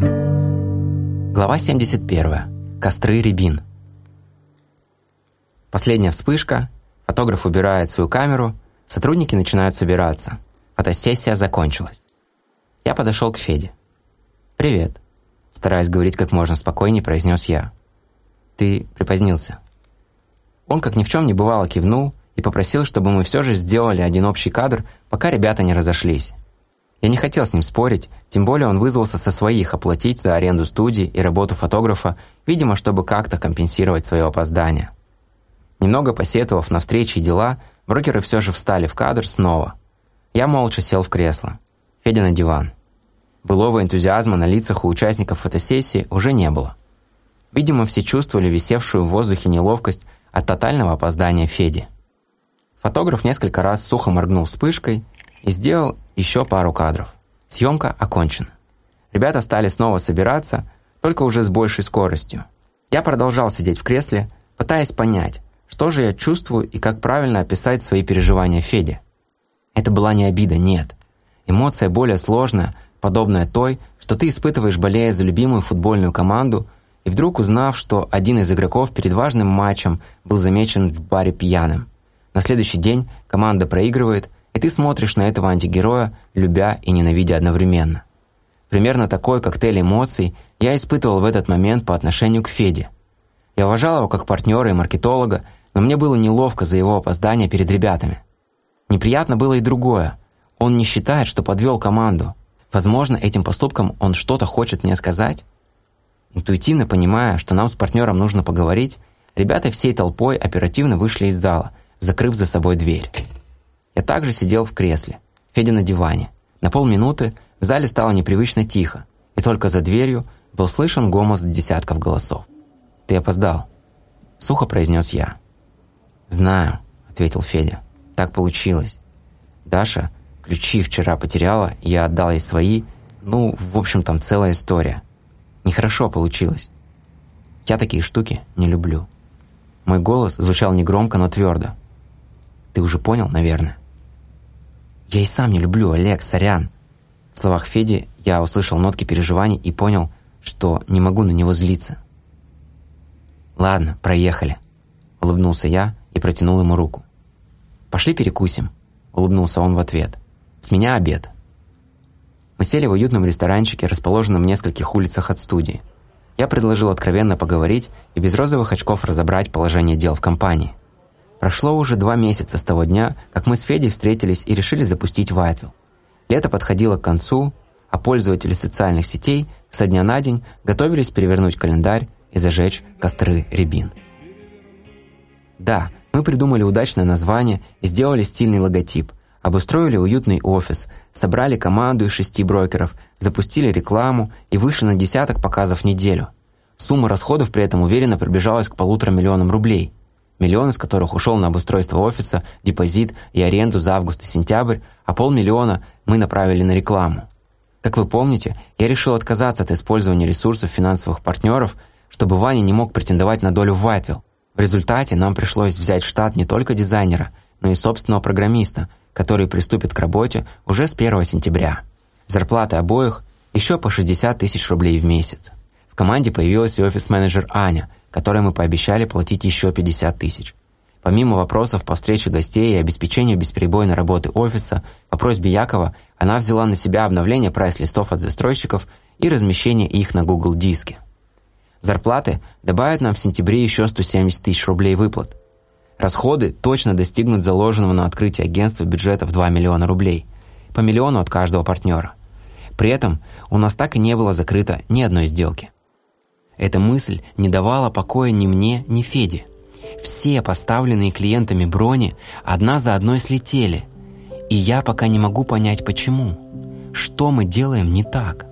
Глава 71. Костры Рябин. Последняя вспышка, фотограф убирает свою камеру, сотрудники начинают собираться. Фотосессия закончилась. Я подошел к Феде. «Привет», – стараясь говорить как можно спокойнее, произнес я. «Ты припозднился». Он, как ни в чем не бывало, кивнул и попросил, чтобы мы все же сделали один общий кадр, пока ребята не разошлись. Я не хотел с ним спорить, тем более он вызвался со своих оплатить за аренду студии и работу фотографа, видимо, чтобы как-то компенсировать свое опоздание. Немного посетовав на встречи и дела, брокеры все же встали в кадр снова. Я молча сел в кресло. Федя на диван. Былого энтузиазма на лицах у участников фотосессии уже не было. Видимо, все чувствовали висевшую в воздухе неловкость от тотального опоздания Феди. Фотограф несколько раз сухо моргнул вспышкой и сделал еще пару кадров. Съемка окончена. Ребята стали снова собираться, только уже с большей скоростью. Я продолжал сидеть в кресле, пытаясь понять, что же я чувствую и как правильно описать свои переживания Феде. Это была не обида, нет. Эмоция более сложная, подобная той, что ты испытываешь, болея за любимую футбольную команду, и вдруг узнав, что один из игроков перед важным матчем был замечен в баре пьяным. На следующий день команда проигрывает, и ты смотришь на этого антигероя, любя и ненавидя одновременно. Примерно такой коктейль эмоций я испытывал в этот момент по отношению к Феде. Я уважал его как партнера и маркетолога, но мне было неловко за его опоздание перед ребятами. Неприятно было и другое. Он не считает, что подвел команду. Возможно, этим поступком он что-то хочет мне сказать? Интуитивно понимая, что нам с партнером нужно поговорить, ребята всей толпой оперативно вышли из зала, закрыв за собой дверь. Я также сидел в кресле, Федя на диване. На полминуты в зале стало непривычно тихо, и только за дверью был слышен гомос десятков голосов. «Ты опоздал», — сухо произнес я. «Знаю», — ответил Федя. «Так получилось. Даша ключи вчера потеряла, я отдал ей свои. Ну, в общем, там целая история. Нехорошо получилось. Я такие штуки не люблю». Мой голос звучал негромко, но твердо. «Ты уже понял, наверное?» «Я и сам не люблю, Олег, сорян». В словах Феди я услышал нотки переживаний и понял, что не могу на него злиться. «Ладно, проехали», — улыбнулся я и протянул ему руку. «Пошли перекусим», — улыбнулся он в ответ. «С меня обед». Мы сели в уютном ресторанчике, расположенном в нескольких улицах от студии. Я предложил откровенно поговорить и без розовых очков разобрать положение дел в компании. Прошло уже два месяца с того дня, как мы с Федей встретились и решили запустить Вайтвилл. Лето подходило к концу, а пользователи социальных сетей со дня на день готовились перевернуть календарь и зажечь костры рябин. Да, мы придумали удачное название и сделали стильный логотип, обустроили уютный офис, собрали команду из шести брокеров, запустили рекламу и вышли на десяток показов в неделю. Сумма расходов при этом уверенно приближалась к полутора миллионам рублей – миллион из которых ушел на обустройство офиса, депозит и аренду за август и сентябрь, а полмиллиона мы направили на рекламу. Как вы помните, я решил отказаться от использования ресурсов финансовых партнеров, чтобы Ваня не мог претендовать на долю в Вайтвилл. В результате нам пришлось взять в штат не только дизайнера, но и собственного программиста, который приступит к работе уже с 1 сентября. Зарплаты обоих еще по 60 тысяч рублей в месяц. В команде появилась и офис-менеджер Аня – которой мы пообещали платить еще 50 тысяч. Помимо вопросов по встрече гостей и обеспечению бесперебойной работы офиса, по просьбе Якова она взяла на себя обновление прайс-листов от застройщиков и размещение их на Google Диске. Зарплаты добавят нам в сентябре еще 170 тысяч рублей выплат. Расходы точно достигнут заложенного на открытие агентства бюджета в 2 миллиона рублей, по миллиону от каждого партнера. При этом у нас так и не было закрыто ни одной сделки. Эта мысль не давала покоя ни мне, ни Феде. Все поставленные клиентами брони одна за одной слетели. И я пока не могу понять, почему. Что мы делаем не так?